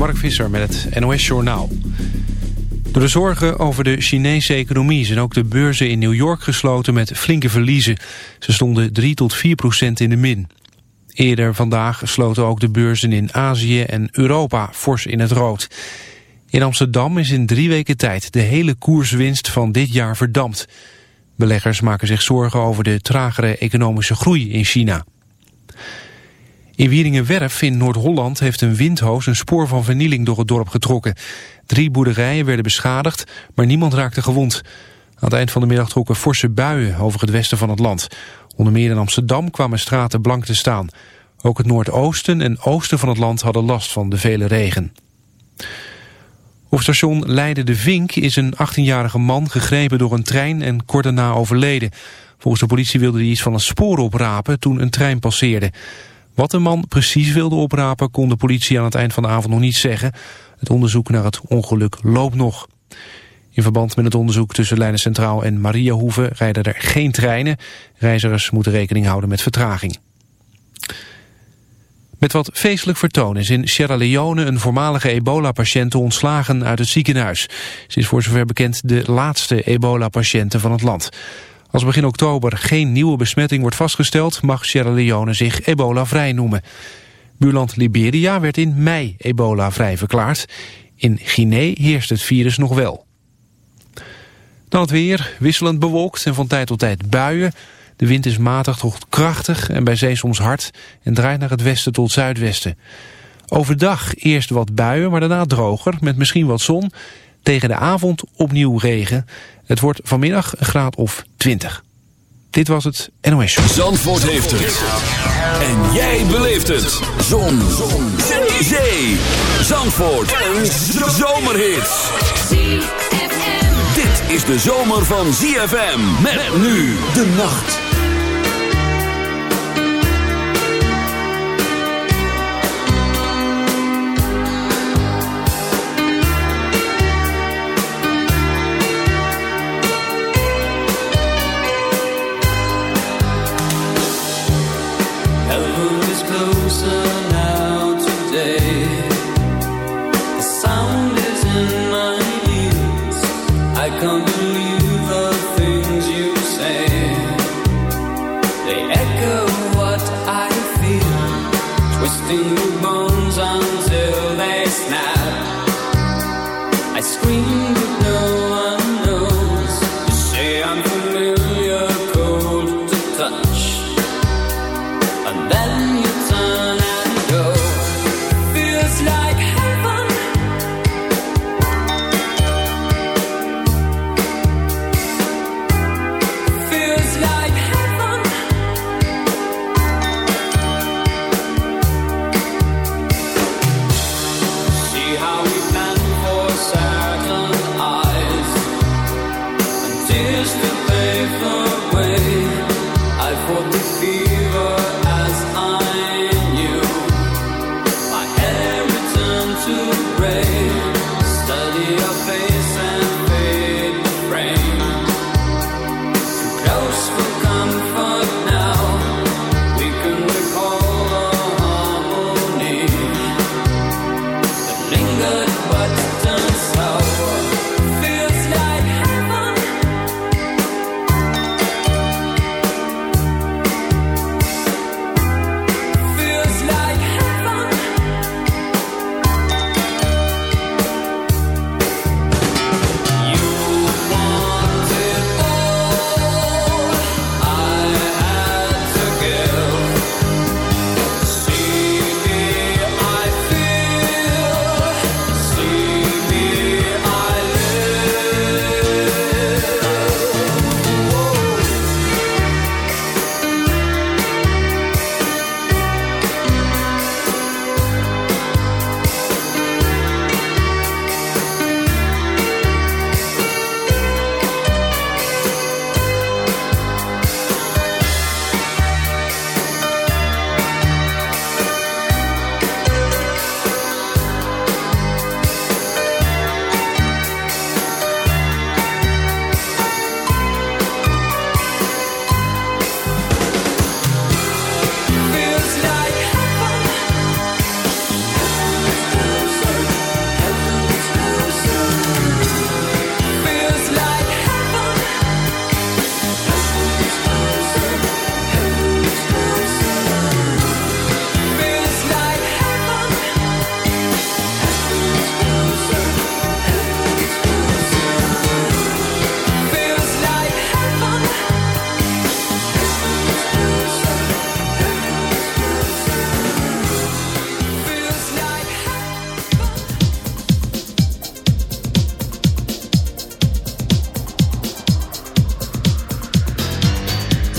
Mark Visser met het NOS Journaal. Door de zorgen over de Chinese economie zijn ook de beurzen in New York gesloten met flinke verliezen. Ze stonden 3 tot 4 procent in de min. Eerder vandaag sloten ook de beurzen in Azië en Europa fors in het rood. In Amsterdam is in drie weken tijd de hele koerswinst van dit jaar verdampt. Beleggers maken zich zorgen over de tragere economische groei in China. In Wieringenwerf in Noord-Holland heeft een windhoos een spoor van vernieling door het dorp getrokken. Drie boerderijen werden beschadigd, maar niemand raakte gewond. Aan het eind van de middag trokken forse buien over het westen van het land. Onder meer in Amsterdam kwamen straten blank te staan. Ook het noordoosten en oosten van het land hadden last van de vele regen. Op station Leiden de Vink is een 18-jarige man gegrepen door een trein en kort daarna overleden. Volgens de politie wilde hij iets van een spoor oprapen toen een trein passeerde. Wat de man precies wilde oprapen kon de politie aan het eind van de avond nog niet zeggen. Het onderzoek naar het ongeluk loopt nog. In verband met het onderzoek tussen Leiden Centraal en Mariahoeve rijden er geen treinen. Reizigers moeten rekening houden met vertraging. Met wat feestelijk vertoon is in Sierra Leone een voormalige ebola-patiënte ontslagen uit het ziekenhuis. Ze is voor zover bekend de laatste ebola-patiënte van het land. Als begin oktober geen nieuwe besmetting wordt vastgesteld... mag Sierra Leone zich ebola-vrij noemen. Buurland Liberia werd in mei ebola-vrij verklaard. In Guinea heerst het virus nog wel. Dan het weer, wisselend bewolkt en van tijd tot tijd buien. De wind is matig tot krachtig en bij zee soms hard... en draait naar het westen tot zuidwesten. Overdag eerst wat buien, maar daarna droger... met misschien wat zon. Tegen de avond opnieuw regen... Het wordt vanmiddag een graad of 20. Dit was het NOS. Zandvoort heeft het. En jij beleeft het. Zon. Zon. Zee. Zee. Zandvoort. Een zomerhit. Dit is de zomer van ZFM. Met nu de nacht.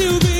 to be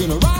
like the wind.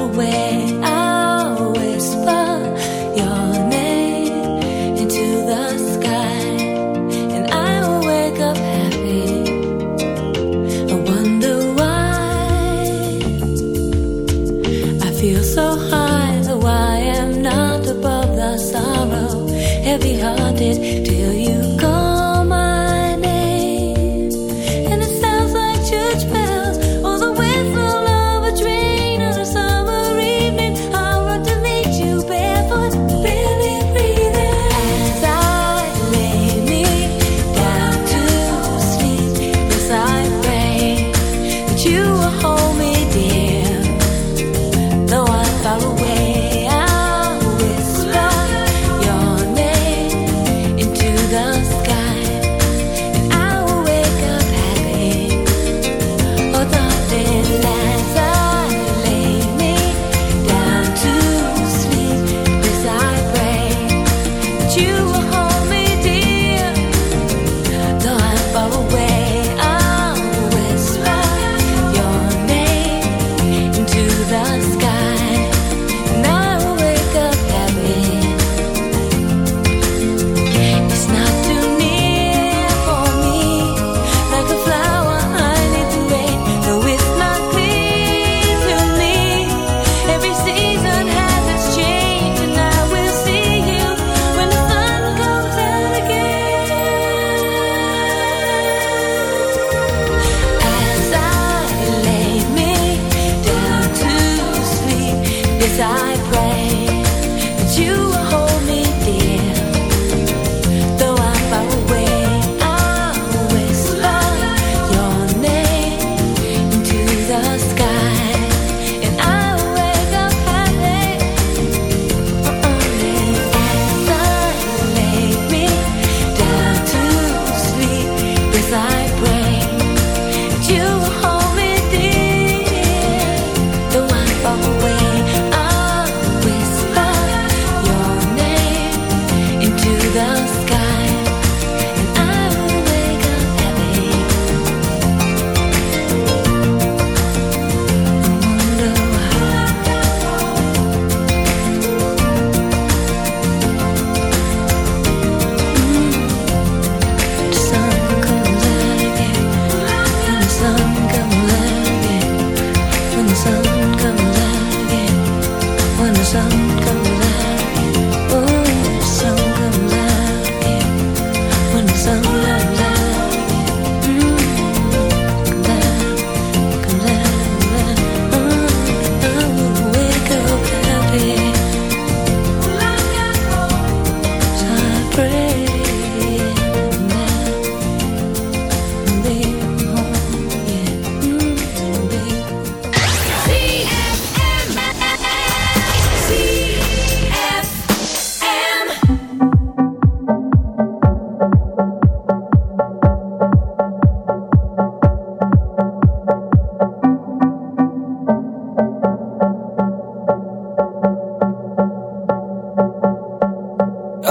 away,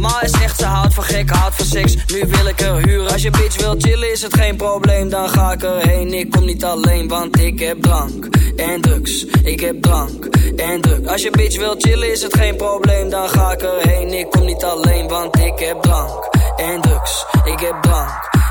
Ma is echt, ze houdt van gek, houdt van seks. Nu wil ik er huren. Als je bitch wil chillen, is het geen probleem, dan ga ik erheen. Ik kom niet alleen, want ik heb drank en drugs. Ik heb drank en drugs. Als je bitch wil chillen, is het geen probleem, dan ga ik erheen. Ik kom niet alleen, want ik heb drank en drugs. Ik heb drank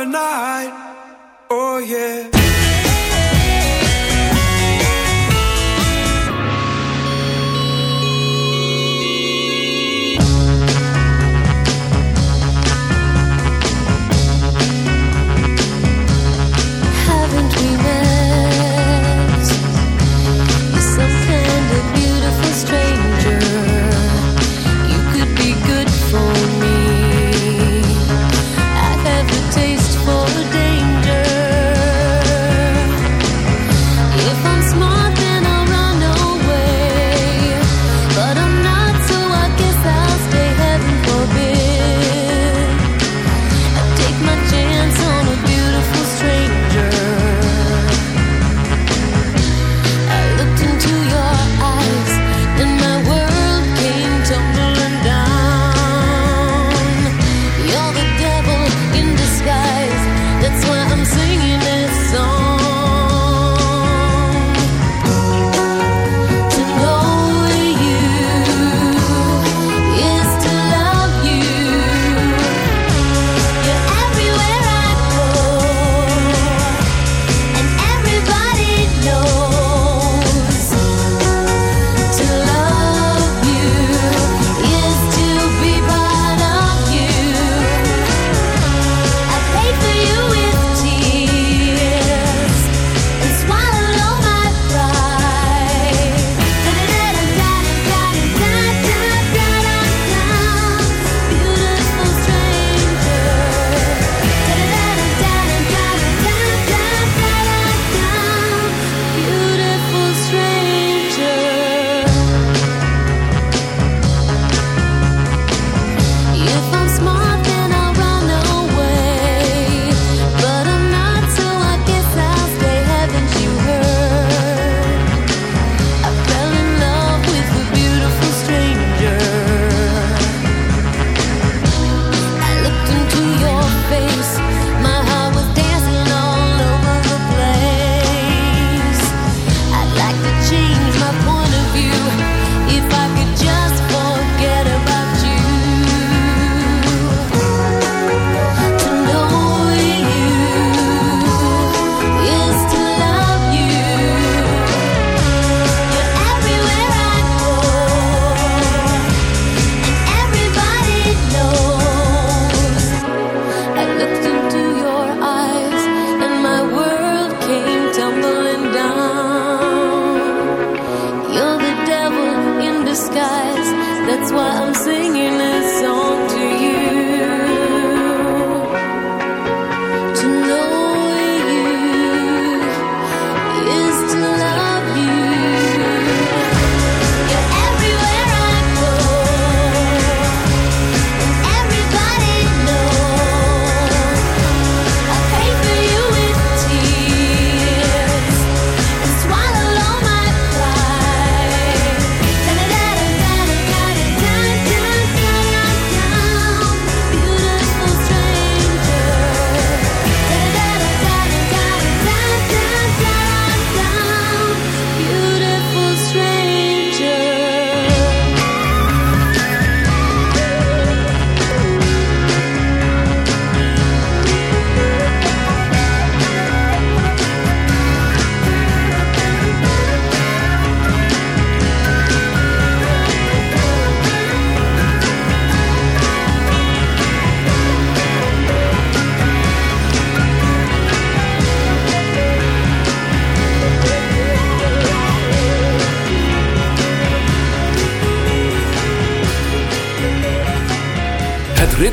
a night. Oh yeah.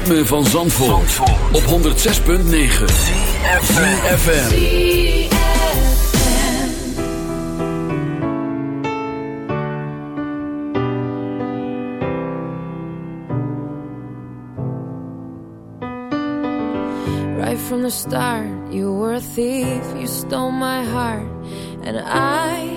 ritme van Zandvoort, Zandvoort. op 106.9 CFFM Right from the start, you were a thief, you stole my heart. And I